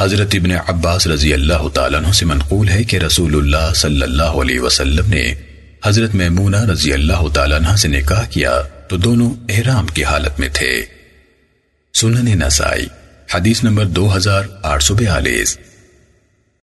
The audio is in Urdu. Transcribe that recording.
حضرت ابن عباس رضی اللہ تعالیٰ عنہ سے منقول ہے کہ رسول اللہ صلی اللہ علیہ وسلم نے حضرت میمونہ رضی اللہ تعالیٰ عنہ سے نکاح کیا تو دونوں احرام کی حالت میں تھے۔ سنن نسائی، حدیث نمبر دو ہزار آٹھ سو بیالیس۔